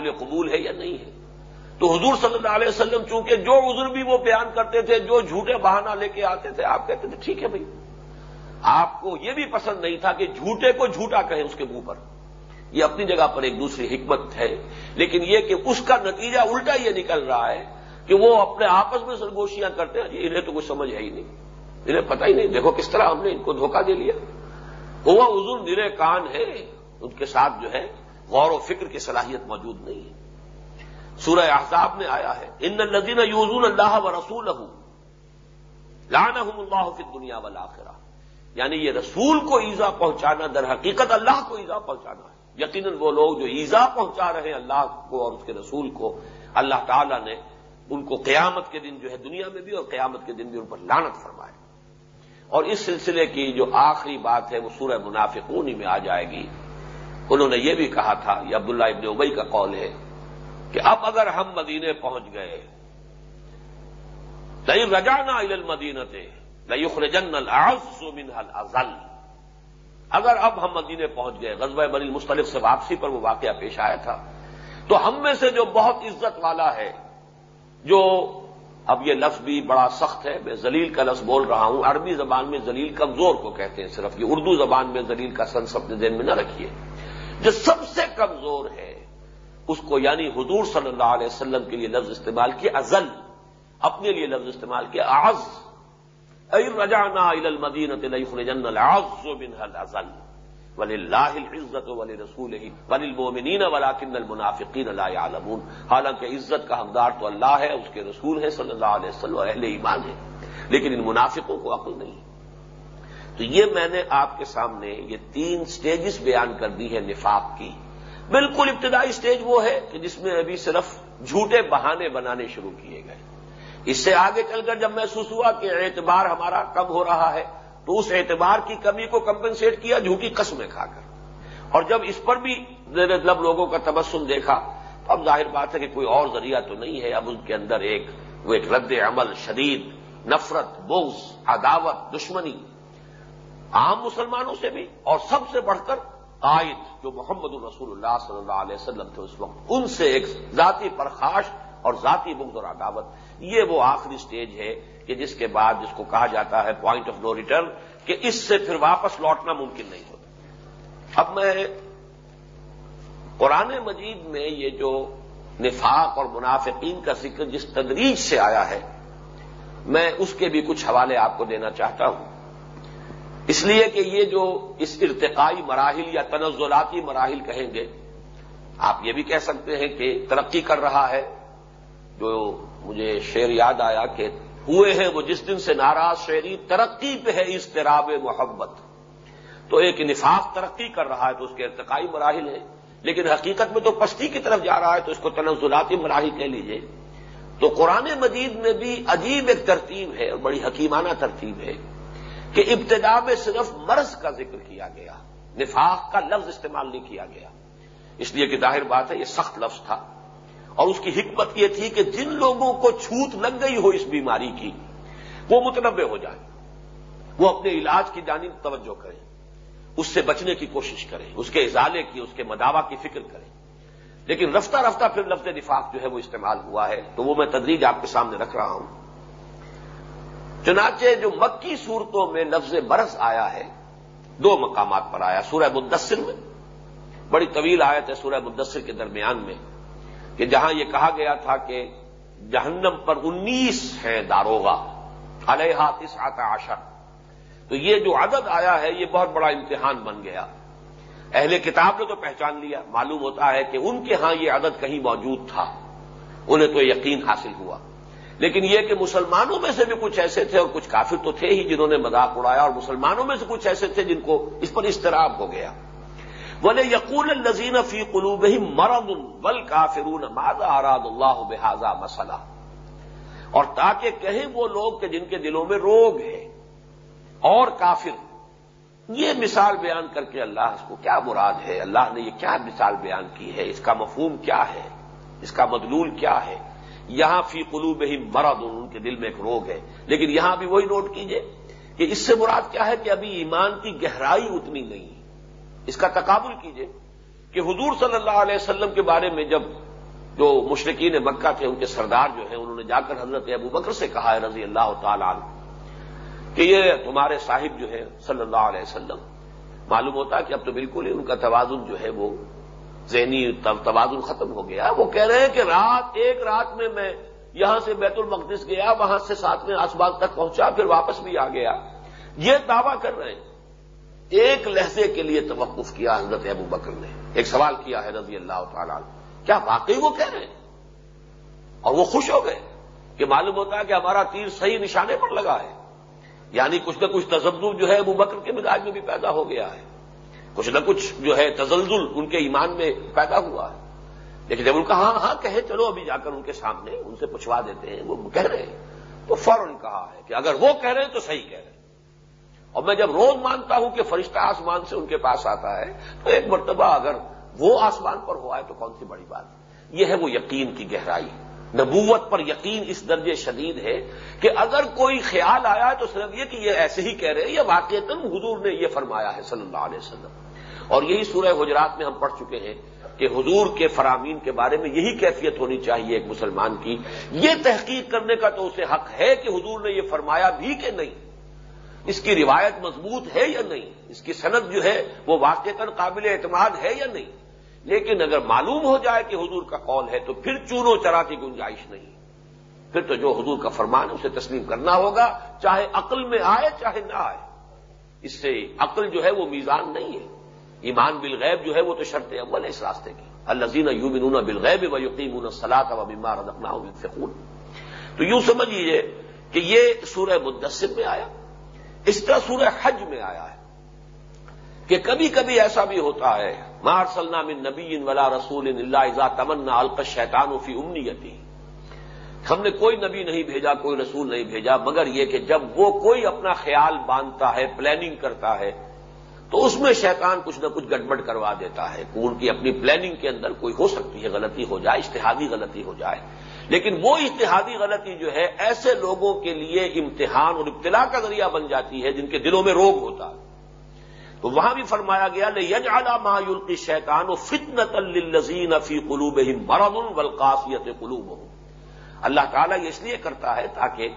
قابل قبول ہے یا نہیں ہے؟ تو حضور صلی اللہ علیہ وسلم چونکہ جو عذر بھی وہ بیان کرتے تھے، جو جھوٹے بہانہ لے کے آتے تھے، آپ کہتے تھے ٹھیک ہے بھائی۔ آپ کو یہ بھی پسند نہیں تھا کہ جھوٹے کو جھوٹا کہیں اس کے منہ پر۔ یہ اپنی جگہ پر ایک دوسری حکمت ہے۔ لیکن یہ کہ اس کا نتیجہ الٹا یہ نکل رہا ہے کہ وہ اپنے آپس میں سرگوشیاں کرتے ہیں۔ جی انہیں تو کچھ سمجھ ہے ہی نہیں۔ انہیں پتہ ہی نہیں۔ دیکھو کس طرح ہم نے ان کو دھوکہ دے لیا۔ وہ حضور نرے کان ہے۔ ان کے ساتھ جو ہے غور و فکر کی صلاحیت موجود نہیں ہے۔ سورہ احزاب میں آیا ہے، ان ندین یوزون اللہ و رسول لانحم اللہ فی دنیا والا یعنی یہ رسول کو ایزا پہنچانا، در حقیقت اللہ کو ایزا پہنچانا ہے۔ یقیناً وہ لوگ جو ایزا پہنچا رہے ہیں اللہ کو اور اس کے رسول کو، اللہ تعالی نے ان کو قیامت کے دن جو ہے دنیا میں بھی اور قیامت کے دن بھی ان پر لانت فرمائے اور اس سلسلے کی جو آخری بات ہے وہ سورہ منافقونی میں آ جائے گی۔ انہوں نے یہ بھی کہا تھا، یہ عبداللہ ابن ابئی کا قول ہے کہ اب اگر ہم مدینے پہنچ گئے نئی رجانا المدینت نئی خرجن من ازل اگر اب ہم مدینے پہنچ گئے، غزوہ بنی مستلف سے واپسی پر وہ واقعہ پیش آیا تھا، تو ہم میں سے جو بہت عزت والا ہے، جو اب یہ لفظ بھی بڑا سخت ہے، میں زلیل کا لفظ بول رہا ہوں، عربی زبان میں زلیل کمزور کو کہتے ہیں صرف، یہ اردو زبان میں زلیل کا سنس اپنے دین میں نہ رکھیے۔ جو سب سے کمزور ہے، اس کو یعنی حضور صلی اللہ علیہ وسلم کے لیے لفظ استعمال کیا، ازل، اپنے لیے لفظ استعمال کیا آز رجانا المدین العز ولی اللہ عزت ولی رسول ہی ولی المومنین ولاکن المنافقین لا يعلمون حالانکہ عزت کا حقدار تو اللہ ہے، اس کے رسول ہے صلی اللہ علیہ وسلم، اہل ایمان ہے لیکن ان منافقوں کو عقل نہیں۔ تو یہ میں نے آپ کے سامنے یہ تین سٹیجز بیان کر دی ہے نفاق کی۔ بالکل ابتدائی سٹیج وہ ہے کہ جس میں ابھی صرف جھوٹے بہانے بنانے شروع کیے گئے۔ اس سے آگے چل کر جب محسوس ہوا کہ اعتبار ہمارا کم ہو رہا ہے، تو اس اعتبار کی کمی کو کمپنسیٹ کیا جھوٹی قسمیں کھا کر۔ اور جب اس پر بھی زیر لوگوں کا تبسم دیکھا، تو اب ظاہر بات ہے کہ کوئی اور ذریعہ تو نہیں ہے۔ اب ان کے اندر ایک وہ ایک رد عمل شدید، نفرت بوز عداوت، دشمنی۔ عام مسلمانوں سے بھی اور سب سے بڑھ کر قائد جو محمد الرسول اللہ صلی اللہ علیہ وسلم تھے اس وقت، ان سے ایک ذاتی پرخاش اور ذاتی بغض اور عداوت۔ یہ وہ آخری سٹیج ہے کہ جس کے بعد جس کو کہا جاتا ہے پوائنٹ آف نو ریٹرن کہ اس سے پھر واپس لوٹنا ممکن نہیں ہوتا۔ اب میں قرآن مجید میں یہ جو نفاق اور منافقین کا ذکر جس تدریج سے آیا ہے، میں اس کے بھی کچھ حوالے آپ کو دینا چاہتا ہوں۔ اس لیے کہ یہ جو اس ارتقائی مراحل یا تنزلاتی مراحل کہیں گے، آپ یہ بھی کہہ سکتے ہیں کہ ترقی کر رہا ہے۔ جو مجھے شعر یاد آیا کہ ہوئے ہیں وہ جس دن سے ناراض شعری ترقی پہ ہے استراب محبت۔ تو ایک نفاق ترقی کر رہا ہے تو اس کے ارتقائی مراحل ہیں۔ لیکن حقیقت میں تو پستی کی طرف جا رہا ہے تو اس کو تنزلاتی مراحل کہہ لیجیے۔ تو قرآن مجید میں بھی عجیب ایک ترتیب ہے اور بڑی حکیمانہ ترتیب ہے۔ کہ ابتدا میں صرف مرض کا ذکر کیا گیا، نفاق کا لفظ استعمال نہیں کیا گیا۔ اس لیے کہ ظاہر بات ہے، یہ سخت لفظ تھا۔ اور اس کی حکمت یہ تھی کہ جن لوگوں کو چھوت لگ گئی ہو اس بیماری کی، وہ متنوع ہو جائیں۔ وہ اپنے علاج کی جانب توجہ کریں۔ اس سے بچنے کی کوشش کریں، اس کے ازالے کی، اس کے مداوع کی فکر کریں۔ لیکن رفتہ رفتہ پھر لفظ نفاق جو ہے وہ استعمال ہوا ہے۔ تو وہ میں تدریج آپ کے سامنے رکھ رہا ہوں۔ چنانچہ جو مکی صورتوں میں لفظ برس آیا ہے، دو مقامات پر آیا، سورہ مدثر میں، بڑی طویل آیت ہے سورہ مدثر کے درمیان میں، کہ جہاں یہ کہا گیا تھا کہ جہنم پر انیس ہیں داروغا علیہ تس آتا تو یہ جو عدد آیا ہے، یہ بہت بڑا امتحان بن گیا۔ اہل کتاب نے تو پہچان لیا، معلوم ہوتا ہے کہ ان کے ہاں یہ عدد کہیں موجود تھا، انہیں تو یقین حاصل ہوا۔ لیکن یہ کہ مسلمانوں میں سے بھی کچھ ایسے تھے اور کچھ کافر تو تھے ہی جنہوں نے مذاق اڑایا اور مسلمانوں میں سے کچھ ایسے تھے جن کو اس پر استراب ہو گیا۔ بولے یقول الزین فی قلوب ہی مرد بل کافرون ماضا اراد اللہ بحاظہ مسئلہ اور تاکہ کہیں وہ لوگ کہ جن کے دلوں میں روگ ہے اور کافر۔ یہ مثال بیان کر کے اللہ اس کو کیا مراد ہے؟ اللہ نے یہ کیا مثال بیان کی ہے؟ اس کا مفہوم کیا ہے؟ اس کا مدلول کیا ہے؟ یہاں فی قلوب ہی مرد ان کے دل میں ایک روگ ہے۔ لیکن یہاں بھی وہی نوٹ کیجیے کہ اس سے مراد کیا ہے کہ ابھی ایمان کی گہرائی اتنی نہیں۔ اس کا تقابل کیجیے کہ حضور صلی اللہ علیہ وسلم کے بارے میں جب جو مشرقین مکہ تھے، ان کے سردار جو ہیں، انہوں نے جا کر حضرت ابو بکر سے کہا ہے رضی اللہ تعالیٰ عنہ کہ یہ تمہارے صاحب جو ہے صلی اللہ علیہ وسلم، معلوم ہوتا ہے کہ اب تو بالکل ہی ان کا توازن جو ہے وہ ذہنی توازن ختم ہو گیا۔ وہ کہہ رہے ہیں کہ رات، ایک رات میں میں یہاں سے بیت المقدس گیا، وہاں سے ساتویں آسمان تک پہنچا، پھر واپس بھی آ گیا۔ یہ دعویٰ کر رہے ہیں۔ ایک لہجے کے لیے توقف کیا حضرت ابو بکر نے۔ ایک سوال کیا ہے رضی اللہ تعالیٰ کیا واقعی وہ کہہ رہے ہیں؟ اور وہ خوش ہو گئے کہ معلوم ہوتا ہے کہ ہمارا تیر صحیح نشانے پر لگا ہے۔ یعنی کچھ نہ کچھ تجدد جو ہے ابو بکر کے مزاج میں بھی پیدا ہو گیا ہے۔ کچھ نہ کچھ جو ہے تزلزل ان کے ایمان میں پیدا ہوا ہے۔ لیکن جب ان کا ہاں ہاں کہے، چلو ابھی جا کر ان کے سامنے ان سے پوچھوا دیتے ہیں، وہ کہہ رہے ہیں۔ تو فوراً کہا ہے کہ اگر وہ کہہ رہے ہیں تو صحیح کہہ رہے ہیں۔ اور میں جب روز مانتا ہوں کہ فرشتہ آسمان سے ان کے پاس آتا ہے، تو ایک مرتبہ اگر وہ آسمان پر ہوا ہے تو کون سی بڑی بات یہ ہے وہ یقین کی گہرائی۔ نبوت پر یقین اس درجے شدید ہے کہ اگر کوئی خیال آیا تو صرف یہ کہ یہ ایسے ہی کہہ رہے ہیں یہ واقع حضور نے یہ فرمایا ہے صلی اللہ علیہ وسلم۔ اور یہی سورہ حجرات میں ہم پڑھ چکے ہیں کہ حضور کے فرامین کے بارے میں یہی کیفیت ہونی چاہیے ایک مسلمان کی۔ یہ تحقیق کرنے کا تو اسے حق ہے کہ حضور نے یہ فرمایا بھی کہ نہیں۔ اس کی روایت مضبوط ہے یا نہیں؟ اس کی صنعت جو ہے وہ واقع قابل اعتماد ہے یا نہیں؟ لیکن اگر معلوم ہو جائے کہ حضور کا قول ہے تو پھر چونو چرا کی گنجائش نہیں پھر تو جو حضور کا فرمان ہے اسے تسلیم کرنا ہوگا، چاہے عقل میں آئے، چاہے نہ آئے۔ اس سے عقل جو ہے وہ میزان نہیں ہے۔ ایمان بالغیب جو ہے وہ تو شرط اول ہے اس راستے کی۔ الزین یومنون بالغیب و یقین سلاط و بیمار رکھنا فکون تو یوں سمجھ لیجیے کہ یہ سورہ مدثر میں آیا، اس طرح سورہ حج میں آیا ہے کہ کبھی کبھی ایسا بھی ہوتا ہے مار سلنا من نبی ان ولا رسول ان اللہ تمنا الق شیطان فی امنیتی ہم نے کوئی نبی نہیں بھیجا، کوئی رسول نہیں بھیجا، مگر یہ کہ جب وہ کوئی اپنا خیال باندھتا ہے پلاننگ کرتا ہے، تو اس میں شیطان کچھ نہ کچھ گڑبڑ کروا دیتا ہے۔ ان کی اپنی پلاننگ کے اندر کوئی ہو سکتی ہے، غلطی ہو جائے اشتہادی غلطی ہو جائے۔ لیکن وہ اشتہادی غلطی جو ہے، ایسے لوگوں کے لیے امتحان اور ابتلا کا ذریعہ بن جاتی ہے جن کے دلوں میں روگ ہوتا ہے۔ تو وہاں بھی فرمایا گیا لے یج اعلیٰ مایول کی شیطان و فتنت الزین فی قلوب مرد الولقاسیت قلوب اللہ تعالیٰ یہ اس لیے کرتا ہے تاکہ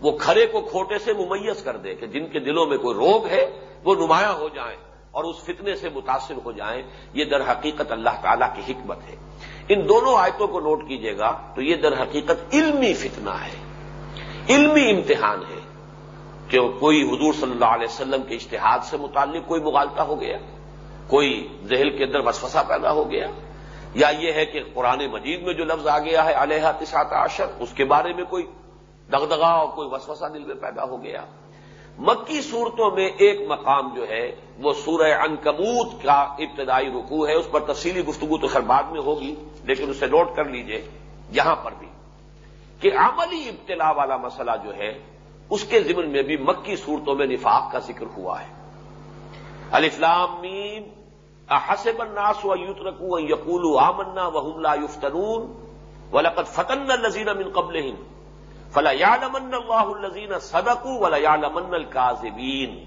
وہ کھڑے کو کھوٹے سے ممیز کر دے کہ جن کے دلوں میں کوئی روگ ہے وہ نمایاں ہو جائیں اور اس فتنے سے متاثر ہو جائیں۔ یہ در حقیقت اللہ تعالیٰ کی حکمت ہے۔ ان دونوں آیتوں کو نوٹ کیجیے گا تو یہ در حقیقت علمی فتنہ ہے۔ علمی امتحان ہے۔ کہ کوئی حضور صلی اللہ علیہ وسلم کے اشتہاد سے متعلق کوئی مغالطہ ہو گیا، کوئی ذہل کے اندر وسوسہ پیدا ہو گیا، یا یہ ہے کہ قرآن مجید میں جو لفظ آ گیا ہے علیہ تسات عشر، اس کے بارے میں کوئی دغدغا اور کوئی وسوسہ دل میں پیدا ہو گیا۔ مکی صورتوں میں ایک مقام جو ہے، وہ سورہ انکبوت کا ابتدائی رکوع ہے، اس پر تفصیلی گفتگو تو خیر بعد میں ہوگی، لیکن اسے نوٹ کر لیجیے یہاں پر بھی کہ عملی ابتلا والا مسئلہ جو ہے اس کے ضمن میں بھی مکی صورتوں میں نفاق کا ذکر ہوا ہے۔ الفلام حسب الناس و یوت یقول آمنا وحم لا یفتنون و فتن الزین من قبل فلا یالمن اللہ الزین صدقو ولا یالمن الکاظبین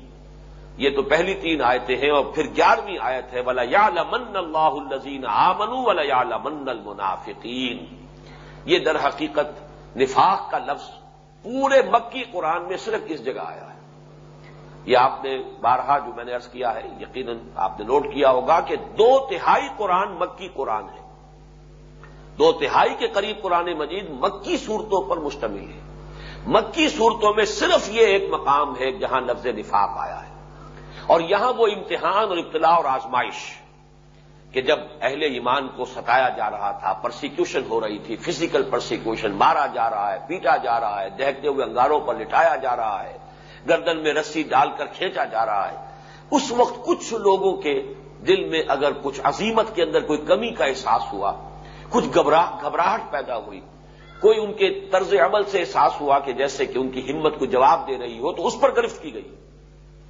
یہ تو پہلی تین آیتیں ہیں اور پھر گیارہویں آیت ہے۔ ولا یالمن اللہ الزین آمنو ولا یالمن المنافقین۔ یہ در حقیقت نفاق کا لفظ پورے مکی قرآن میں صرف اس جگہ آیا ہے؟ یہ آپ نے بارہا جو میں نے ارض کیا ہے، یقیناً آپ نے نوٹ کیا ہوگا کہ دو تہائی قرآن مکی قرآن ہے۔ دو تہائی کے قریب قرآن مجید مکی صورتوں پر مشتمل ہے۔ مکی صورتوں میں صرف یہ ایک مقام ہے جہاں لفظ نفاق آیا ہے۔ اور یہاں وہ امتحان اور ابتلا اور آزمائش کہ جب اہل ایمان کو ستایا جا رہا تھا پرسیکیوشن ہو رہی تھی فزیکل پرسیکیوشن مارا جا رہا ہے، پیٹا جا رہا ہے دہتے ہوئے انگاروں پر لٹایا جا رہا ہے، گردن میں رسی ڈال کر کھینچا جا رہا ہے۔ اس وقت کچھ لوگوں کے دل میں اگر کچھ عظیمت کے اندر کوئی کمی کا احساس ہوا، کچھ گھبراہٹ پیدا ہوئی۔ کوئی ان کے طرز عمل سے احساس ہوا کہ جیسے کہ ان کی ہمت کو جواب دے رہی ہو، تو اس پر گرفت کی گئی۔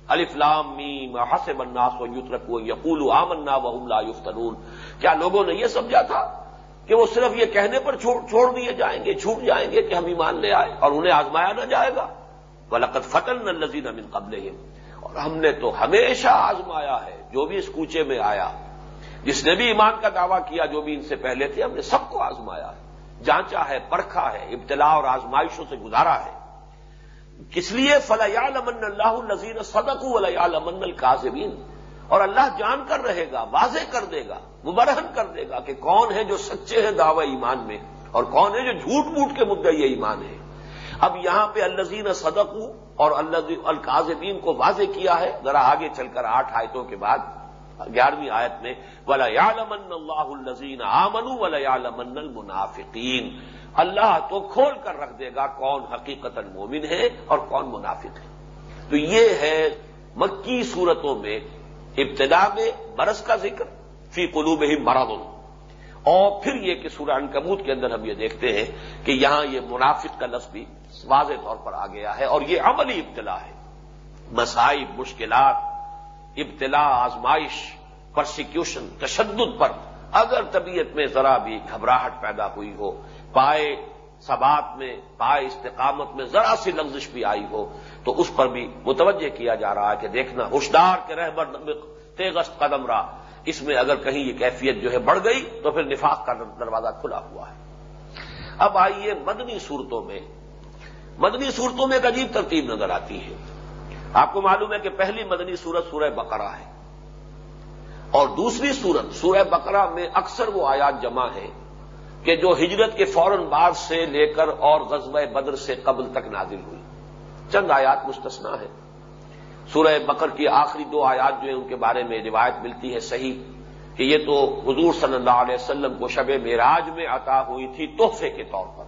الفلام میم، حسب الناس و یوترک یقول آمنا و لا یفتنون۔ کیا لوگوں نے یہ سمجھا تھا کہ وہ صرف یہ کہنے پر چھوڑ دیے جائیں گے، چھوٹ جائیں گے کہ ہم ایمان لے آئے اور انہیں آزمایا نہ جائے گا؟ ولقت فتن الزین امن قبل اور ہم نے تو ہمیشہ آزمایا ہے، جو بھی اس کوچے میں آیا، جس نے بھی ایمان کا دعویٰ کیا، جو بھی ان سے پہلے تھے، ہم نے سب کو آزمایا ہے۔ جانچا ہے، پرکھا ہے، ابتلا اور آزمائشوں سے گزارا ہے۔ کس لیے؟ فلیال امن اللہ النظیر صدق ولیال امن القاظمین اور اللہ جان کر رہے گا، واضح کر دے گا، مبرہن کر دے گا کہ کون ہے جو سچے ہیں دعوی ایمان میں اور کون ہے جو جھوٹ موٹ کے مدعی ایمان ہے۔ اب یہاں پہ الزین صدق اور القاظمین کو واضح کیا ہے۔ ذرا آگے چل کر آٹھ آیتوں کے بعد۔ گیارہویں آیت میں، ولا یالمن اللہ الزین آمن ولا یالمن المنافقین اللہ تو کھول کر رکھ دے گا کون حقیقت مومن ہے اور کون منافق ہے۔ تو یہ ہے مکی صورتوں میں ابتدا میں برس کا ذکر، فی قلوب ہی مرد اور پھر یہ کہ سورہ کبوت کے اندر ہم یہ دیکھتے ہیں کہ یہاں یہ منافق کا لفظ بھی واضح طور پر آ گیا ہے اور یہ عملی ابتلا ہے۔ مسائب، مشکلات ابتلا آزمائش پرسیکیوشن تشدد پر اگر طبیعت میں ذرا بھی گھبراہٹ پیدا ہوئی ہو، پائے سبات میں، پائے استقامت میں ذرا سی لفزش بھی آئی ہو، تو اس پر بھی متوجہ کیا جا رہا ہے کہ دیکھنا ہوشدار کے رہبر تیغست قدم رہا۔ اس میں اگر کہیں یہ کیفیت جو ہے بڑھ گئی، تو پھر نفاق کا دروازہ کھلا ہوا ہے۔ اب آئیے مدنی صورتوں میں۔ مدنی صورتوں میں ایک عجیب ترتیب نظر آتی ہے۔ آپ کو معلوم ہے کہ پہلی مدنی صورت سورہ بقرہ ہے۔ اور دوسری صورت سورہ بقرہ میں اکثر وہ آیات جمع ہے کہ جو ہجرت کے فوراً بعد سے لے کر اور غزوہ بدر سے قبل تک نازل ہوئی۔ چند آیات مستثنا ہے سورہ بکر کی آخری دو آیات جو ہیں، ان کے بارے میں روایت ملتی ہے صحیح کہ یہ تو حضور صلی اللہ علیہ وسلم کو شب معراج میں عطا ہوئی تھی تحفے کے طور پر۔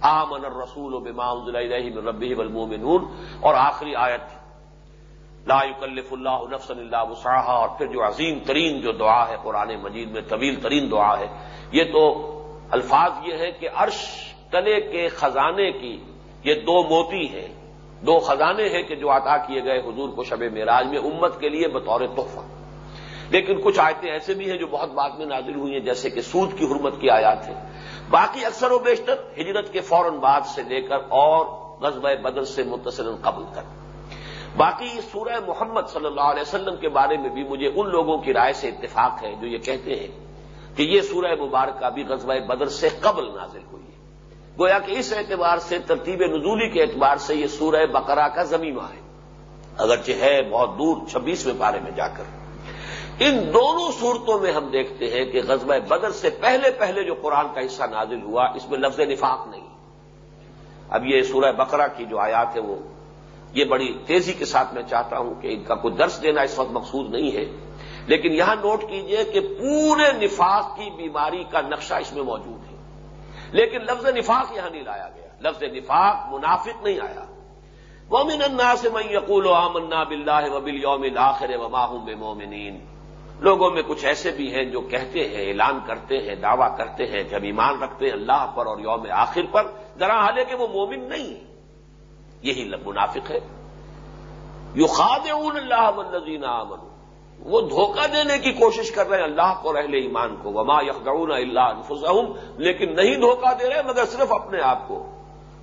آمن الرسول و بما ربی والمومنون اور آخری آیت لا يكلف اللہ نفس اللہ وسعها۔ اور پھر جو عظیم ترین جو دعا ہے قرآن مجید میں، طویل ترین دعا ہے۔ یہ تو الفاظ یہ ہے کہ عرش تلے کے خزانے کی یہ دو موتی ہیں۔ دو خزانے ہیں کہ جو عطا کیے گئے حضور کو شب معراج میں امت کے لیے بطور تحفہ۔ لیکن کچھ آیتیں ایسے بھی ہیں جو بہت بعد میں نازل ہوئی ہیں، جیسے کہ سود کی حرمت کی آیات ہے باقی اکثر و بیشتر ہجرت کے فوراً بعد سے لے کر اور غزب بدر سے متصل قبل کر باقی سورہ محمد صلی اللہ علیہ وسلم کے بارے میں بھی مجھے ان لوگوں کی رائے سے اتفاق ہے جو یہ کہتے ہیں کہ یہ سورہ مبارکہ بھی غزوہ بدر سے قبل نازل ہوئی ہے۔ گویا کہ اس اعتبار سے، ترتیب نزولی کے اعتبار سے یہ سورہ بقرہ کا زمینہ ہے۔ اگرچہ ہے بہت دور چھبیسویں پارے میں جا کر۔ ان دونوں صورتوں میں ہم دیکھتے ہیں کہ غزوہ بدر سے پہلے پہلے جو قرآن کا حصہ نازل ہوا، اس میں لفظ نفاق نہیں۔ اب یہ سورہ بقرہ کی جو آیات ہے وہ یہ بڑی تیزی کے ساتھ میں چاہتا ہوں کہ ان کا کوئی درس دینا اس وقت مقصود نہیں ہے۔ لیکن یہاں نوٹ کیجیے کہ پورے نفاق کی بیماری کا نقشہ اس میں موجود ہے۔ لیکن لفظ نفاق یہاں نہیں لایا گیا۔ لفظ نفاق منافق نہیں آیا۔ مومن انا سے میں یقول و آمنا بلّہ وبل یوم آخر وماہم مومنین لوگوں میں کچھ ایسے بھی ہیں جو کہتے ہیں، اعلان کرتے ہیں، دعویٰ کرتے ہیں کہ ہم ایمان رکھتے ہیں اللہ پر اور یوم آخر پر، ذرا حالے کہ وہ مومن نہیں ہے یہی منافق ہے۔ یو خاد اللہ والذین آمنوا۔ وہ دھوکہ دینے کی کوشش کر رہے ہیں اللہ کو رہلے ایمان کو۔ وما یخدعون اللہ انفسہم لیکن نہیں دھوکہ دے رہے مگر صرف اپنے آپ کو۔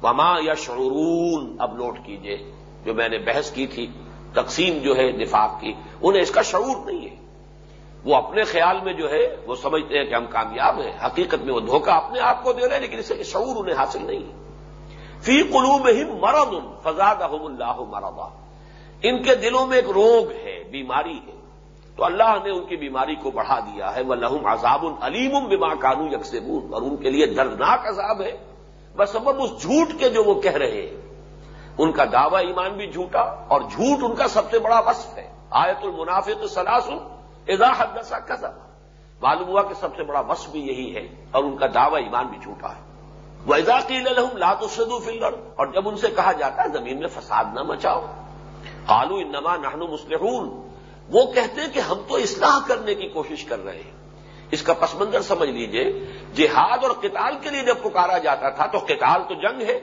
وما یا شعرون اب نوٹ کیجیے، جو میں نے بحث کی تھی، تقسیم جو ہے نفاق کی، انہیں اس کا شعور نہیں ہے۔ وہ اپنے خیال میں جو ہے، وہ سمجھتے ہیں کہ ہم کامیاب ہیں۔ حقیقت میں وہ دھوکہ اپنے آپ کو دے رہے ہیں، لیکن اس سے شعور انہیں حاصل نہیں ہے۔ فی قلوب ہی مرد فضاد اللہ مربا ان کے دلوں میں ایک روگ ہے، بیماری ہے۔ تو اللہ نے ان کی بیماری کو بڑھا دیا ہے۔ وہ لہم عذاب العلیم بما کانو یکسبون اور ان کے لیے دردناک عذاب ہے۔ بس سبب اس جھوٹ کے جو وہ کہہ رہے ہیں۔ ان کا دعوی ایمان بھی جھوٹا اور جھوٹ ان کا سب سے بڑا وصف ہے۔ آیت المنافق سلاسن اضاحت دسا کسا معلوم ہوا کہ سب سے بڑا وصف بھی یہی ہے اور ان کا دعوی ایمان بھی جھوٹا ہے۔ وہ اضاقی لہم لات فلر اور جب ان سے کہا جاتا ہے زمین میں فساد نہ مچاؤ۔ قالو انما نحن مسلحون وہ کہتے ہیں کہ ہم تو اصلاح کرنے کی کوشش کر رہے ہیں۔ اس کا پس منظر سمجھ لیجیے، جہاد اور قتال کے لیے جب پکارا جاتا تھا تو قتال تو جنگ ہے۔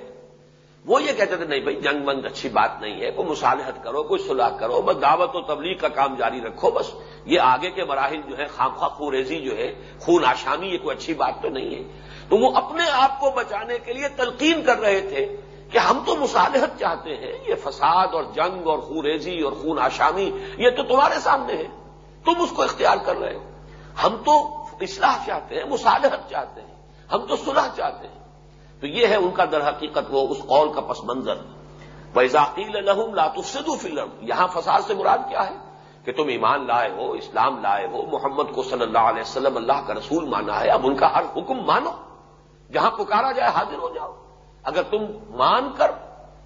وہ یہ کہتے تھے، نہیں بھائی، جنگ بند اچھی بات نہیں ہے، کوئی مصالحت کرو، کوئی صلاح کرو، بس دعوت و تبلیغ کا کام جاری رکھو، بس یہ آگے کے مراحل جو ہے خامخواہ خوریزی جو ہے خون آشامی، یہ کوئی اچھی بات تو نہیں ہے۔ تو وہ اپنے آپ کو بچانے کے لیے تلقین کر رہے تھے کہ ہم تو مصالحت چاہتے ہیں، یہ فساد اور جنگ اور خوریزی اور خون آشامی، یہ تو تمہارے سامنے ہے۔ تم اس کو اختیار کر رہے ہو۔ ہم تو اصلاح چاہتے ہیں مسالحت چاہتے ہیں۔ ہم تو صلح چاہتے ہیں۔ تو یہ ہے ان کا در حقیقت وہ اس قول کا پس منظر۔ ویزاقیل الحم لاتفسدو فلم یہاں فساد سے مراد کیا ہے؟ کہ تم ایمان لائے ہو، اسلام لائے ہو، محمد کو صلی اللہ علیہ وسلم اللہ کا رسول مانا ہے، اب ان کا ہر حکم مانو۔ جہاں پکارا جائے حاضر ہو جاؤ۔ اگر تم مان کر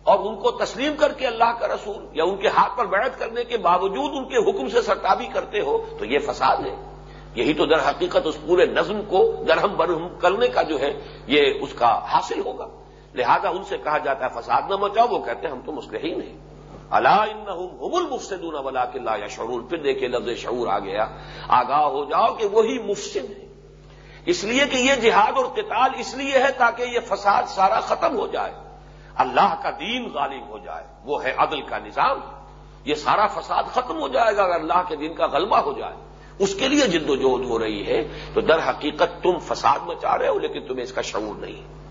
اور ان کو تسلیم کر کے اللہ کا رسول یا ان کے ہاتھ پر بیعت کرنے کے باوجود ان کے حکم سے سرتابی کرتے ہو تو یہ فساد ہے۔ یہی تو در حقیقت اس پورے نظم کو درہم برہم کرنے کا جو ہے یہ اس کا حاصل ہوگا۔ لہذا ان سے کہا جاتا ہے، فساد نہ مچاؤ، وہ کہتے ہیں ہم تو مسلح نہیں اللہ ان المفسدون ولا قلعہ یا شعور پھر دیکھے لفظ شعور آ گیا۔ آگاہ ہو جاؤ کہ وہی مفسد ہے اس لیے کہ یہ جہاد اور قتال اس لیے ہے تاکہ یہ فساد سارا ختم ہو جائے۔ اللہ کا دین غالب ہو جائے، وہ ہے عدل کا نظام۔ یہ سارا فساد ختم ہو جائے گا اگر اللہ کے دین کا غلبہ ہو جائے۔ اس کے لیے جد و جہد ہو رہی ہے۔ تو در حقیقت تم فساد مچا رہے ہو، لیکن تمہیں اس کا شعور نہیں۔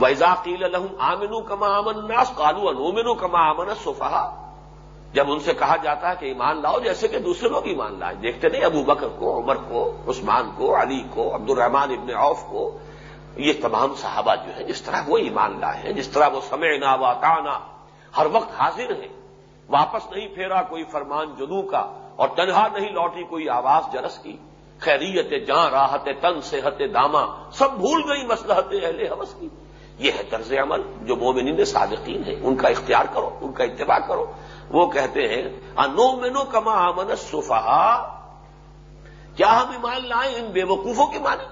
ویزاقیل الحم آمنو کما امن ناس کالو انومنو کما امن صفحا جب ان سے کہا جاتا ہے کہ ایمان لاؤ، جیسے کہ دوسرے لوگ ایمان لائیں دیکھتے نہیں ابو بکر کو، عمر کو، عثمان کو، علی کو عبد الرحمان ابن عوف کو۔ یہ تمام صحابہ جو ہیں، جس طرح وہ ایمان لائے ہیں، جس طرح وہ سمعنا واتانا ہر وقت حاضر ہیں۔ واپس نہیں پھیرا کوئی فرمان جدو کا، اور تنہا نہیں لوٹی کوئی آواز جرس کی۔ خیریت جاں، راحت تن، صحت داما سب بھول گئی مسلحت اہل حوث کی۔ یہ ہے طرز عمل جو مومنین صادقین ہیں۔ ان کا اختیار کرو، ان کا اتباع کرو۔ وہ کہتے ہیں انو مینو کما امن صفا کیا ہم ایمان لائیں ان بے وقوفوں کے معنی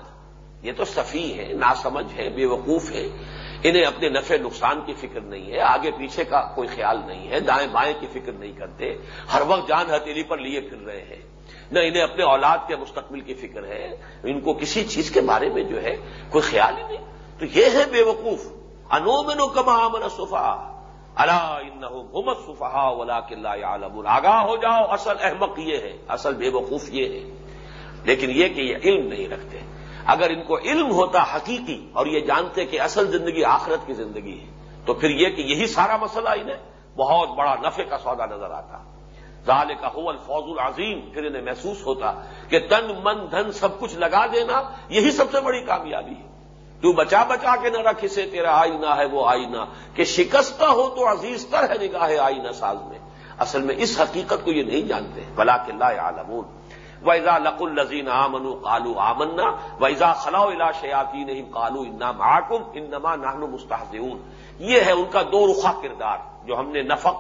یہ تو صفی ہے، ناسمجھ ہے بے وقوف ہے۔ انہیں اپنے نفع نقصان کی فکر نہیں ہے، آگے پیچھے کا کوئی خیال نہیں ہے، دائیں بائیں کی فکر نہیں کرتے، ہر وقت جان ہتھیلی پر لیے پھر رہے ہیں۔ نہ انہیں اپنے اولاد کے مستقبل کی فکر ہے، ان کو کسی چیز کے بارے میں جو ہے کوئی خیال ہی نہیں۔ تو یہ ہے بے وقوف انومن کما امن صفا اللہ صفحا ولا کلّہ عالم آگاہ ہو جاؤ، اصل احمق یہ ہے، اصل بے وقوف یہ ہے۔ لیکن یہ کہ یہ علم نہیں رکھتے۔ اگر ان کو علم ہوتا حقیقی اور یہ جانتے کہ اصل زندگی آخرت کی زندگی ہے، تو پھر یہ کہ یہی سارا مسئلہ انہیں بہت بڑا نفع کا سودا نظر آتا۔ ظال کا حول فوج العظیم۔ پھر انہیں محسوس ہوتا کہ تن من دھن سب کچھ لگا دینا، یہی سب سے بڑی کامیابی ہے۔ تو بچا بچا کے نہ رکھ، اسے تیرا آئینہ ہے، وہ آئینہ۔ کہ شکستہ ہو تو عزیز تر ہے نگاہ آئینہ ساز میں۔ اصل میں اس حقیقت کو یہ نہیں جانتے۔ بلا کے لا عالمون ویزا لق الزین آمن کالو آمنا۔ ویزا خلاء الا شیاتی نہیں کالو انا محکم انما نہن مستحزون یہ ہے ان کا دو رخا کردار جو ہم نے نفق،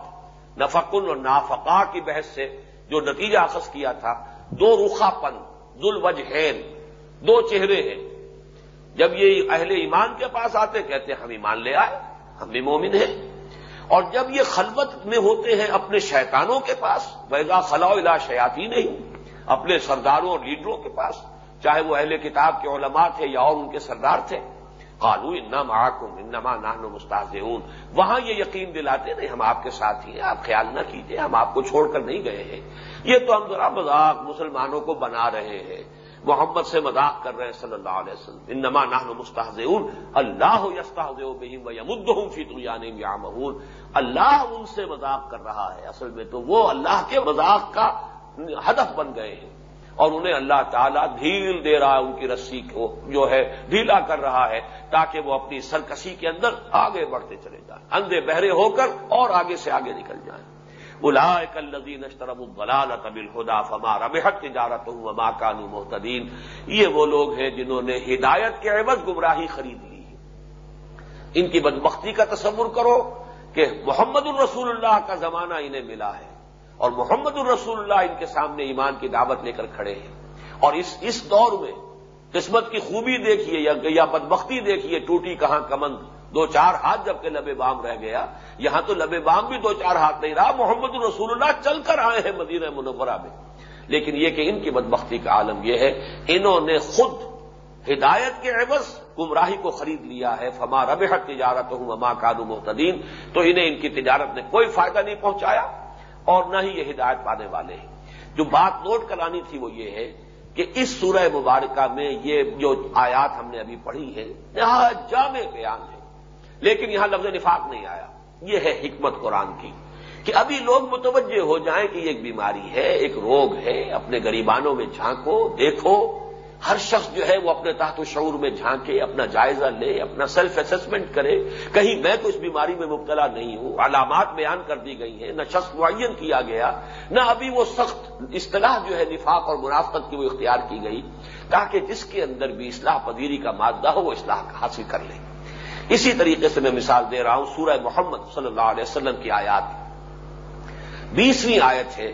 نفقن اور نافقا کی بحث سے جو نتیجہ اخذ کیا تھا۔ دو رخا پن دل دو چہرے ہیں۔ جب یہ اہل ایمان کے پاس آتے، کہتے ہم ایمان لے آئے، ہم بھی مومن ہیں۔ اور جب یہ خلوت میں ہوتے ہیں اپنے شیطانوں کے پاس ویگا خلاء الا شیاتی نہیں اپنے سرداروں اور لیڈروں کے پاس، چاہے وہ اہل کتاب کے علماء تھے یا اور ان کے سردار تھے قالو انا محکم انما نہن مستاز وہاں یہ یقین دلاتے نہیں، ہم آپ کے ساتھ ہی ہیں، آپ خیال نہ کیجیے ہم آپ کو چھوڑ کر نہیں گئے ہیں۔ یہ تو ہم ذرا مذاق مسلمانوں کو بنا رہے ہیں۔ محمد سے مذاق کر رہے ہیں صلی اللہ علیہ وسلم۔ انما نہن مستحز اللہ یستاز بہم و یمد ہوں فی اللہ ان سے مذاق کر رہا ہے۔ اصل میں تو وہ اللہ کے مذاق کا ہدف بن گئے ہیں۔ اور انہیں اللہ تعالیٰ ڈھیل دے رہا ہے، ان کی رسی کو جو ہے ڈھیلا کر رہا ہے، تاکہ وہ اپنی سرکسی کے اندر آگے بڑھتے چلے جائیں۔ اندھے بہرے ہو کر اور آگے سے آگے نکل جائیں۔ بلا کلزی نشترب البلال طبل خدا فما ربحت تجارت ہوں وما کانو محتدین یہ وہ لوگ ہیں جنہوں نے ہدایت کے عوض گمراہی خرید لی ان کی بدبختی کا تصور کرو کہ محمد الرسول اللہ کا زمانہ انہیں ملا ہے اور محمد الرسول اللہ ان کے سامنے ایمان کی دعوت لے کر کھڑے ہیں۔ اور اس اس دور میں قسمت کی خوبی دیکھیے یا بدبختی دیکھیے ٹوٹی کہاں کمند۔ دو چار ہاتھ جبکہ لبے بام رہ گیا، یہاں تو لبے بام بھی دو چار ہاتھ نہیں رہا، محمد الرسول اللہ چل کر آئے ہیں مدینہ منورہ میں۔ لیکن یہ کہ ان کی بدبختی کا عالم یہ ہے، انہوں نے خود ہدایت کے عوض گمراہی کو خرید لیا ہے۔ فما رب تجارت ہوں اما کانو محتدین تو انہیں ان کی تجارت نے کوئی فائدہ نہیں پہنچایا اور نہ ہی یہ ہدایت پانے والے ہیں۔ جو بات نوٹ کرانی تھی وہ یہ ہے کہ اس سورہ مبارکہ میں یہ جو آیات ہم نے ابھی پڑھی ہے یہاں جامع بیان ہے لیکن یہاں لفظ نفاق نہیں آیا۔ یہ ہے حکمت قرآن کی کہ ابھی لوگ متوجہ ہو جائیں کہ یہ ایک بیماری ہے، ایک روگ ہے، اپنے گریبانوں میں جھانکو، دیکھو۔ ہر شخص جو ہے وہ اپنے تحت و شعور میں جھانکے، اپنا جائزہ لے، اپنا سیلف اسسمنٹ کرے۔ کہیں میں تو اس بیماری میں مبتلا نہیں ہوں، علامات بیان کر دی گئی ہیں، نہ شخص معین کیا گیا، نہ ابھی وہ سخت اصطلاح جو ہے نفاق اور منافقت کی وہ اختیار کی گئی، تاکہ جس کے اندر بھی اصلاح پذیری کا مادہ ہو، وہ اصلاح حاصل کر لے۔ اسی طریقے سے میں مثال دے رہا ہوں سورہ محمد صلی اللہ علیہ وسلم کی آیات بیسویں آیت ہے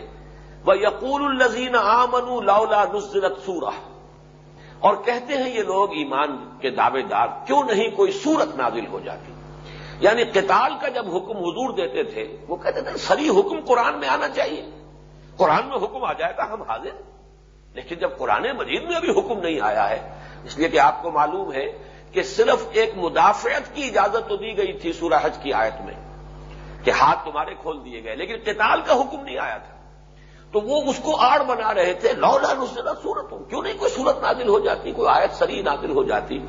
وہ یقول الزین آمن لاؤلا نزلت سورہ اور کہتے ہیں یہ لوگ ایمان کے دعوے دار، کیوں نہیں کوئی صورت نازل ہو جاتی؟ یعنی قتال کا جب حکم حضور دیتے تھے، وہ کہتے تھے، سری حکم قرآن میں آنا چاہیے۔ قرآن میں حکم آ جائے گا، ہم حاضر۔ لیکن جب قرآن مجید میں ابھی حکم نہیں آیا ہے، اس لیے کہ آپ کو معلوم ہے کہ صرف ایک مدافعت کی اجازت تو دی گئی تھی سورہ حج کی آیت میں کہ ہاتھ تمہارے کھول دیے گئے، لیکن قتال کا حکم نہیں آیا تھا۔ تو وہ اس کو آڑ بنا رہے تھے، لولا نزلت سورت کیوں نہیں کوئی سورت نازل ہو جاتی، کوئی آیت سری نازل ہو جاتی؟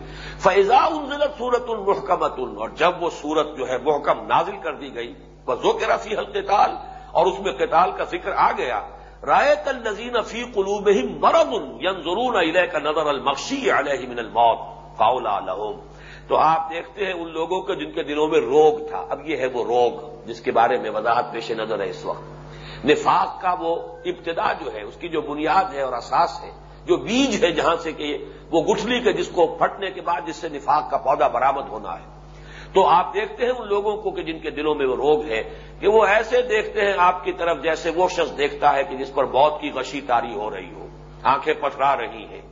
فیضا انزلت سورت المحکمت اور جب وہ سورت جو ہے محکم نازل کر دی گئی وہ کے رفیع القتال، اور اس میں قتال کا ذکر آ گیا رائے تل نظین فی قلوب ہی مرد ین ضرور علیہ کا نظر المخشی علیہ من الموت۔ فاؤلا لہوم تو آپ دیکھتے ہیں ان لوگوں کے جن کے دلوں میں روگ تھا۔ اب یہ ہے وہ روگ جس کے بارے میں وضاحت پیش نظر ہے اس وقت۔ نفاق کا وہ ابتدا جو ہے، اس کی جو بنیاد ہے اور اساس ہے، جو بیج ہے جہاں سے کہ وہ گٹھلی کے جس کو پھٹنے کے بعد جس سے نفاق کا پودا برامد ہونا ہے۔ تو آپ دیکھتے ہیں ان لوگوں کو کہ جن کے دلوں میں وہ روگ ہے، کہ وہ ایسے دیکھتے ہیں آپ کی طرف جیسے وہ شخص دیکھتا ہے کہ جس پر بہت کی غشی تاری ہو رہی ہو۔ آنکھیں پٹرا رہی ہیں۔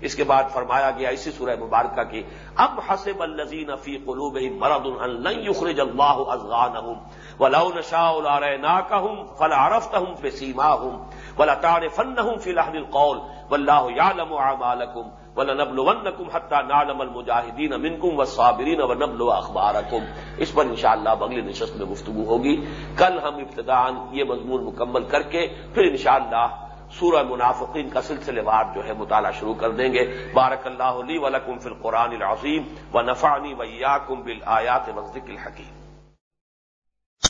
اس کے بعد فرمایا گیا اسی سورہ مبارکہ کی اب حسب الزین فی قلوب مرد یخرج اللہ ازغان ولو نشاء لاریناکہم فلعرفتہم فی سیماہم ولتعرفنہم فی لحن القول واللہ یعلم اعمالکم ولنبلونکم حتی نعلم المجاہدین منکم والصابرین ونبلو اخبارکم۔ اس پر انشاءاللہ اگلی نشست میں گفتگو ہوگی۔ کل ہم ابتدان یہ مضمون مکمل کر کے پھر انشاءاللہ سورہ منافقین کا سلسلے وار جو ہے مطالعہ شروع کر دیں گے۔ بارک اللہ علی ولکم فی القرآن العظیم و نفانی ویاکم بالآیات وزدک الحکیم۔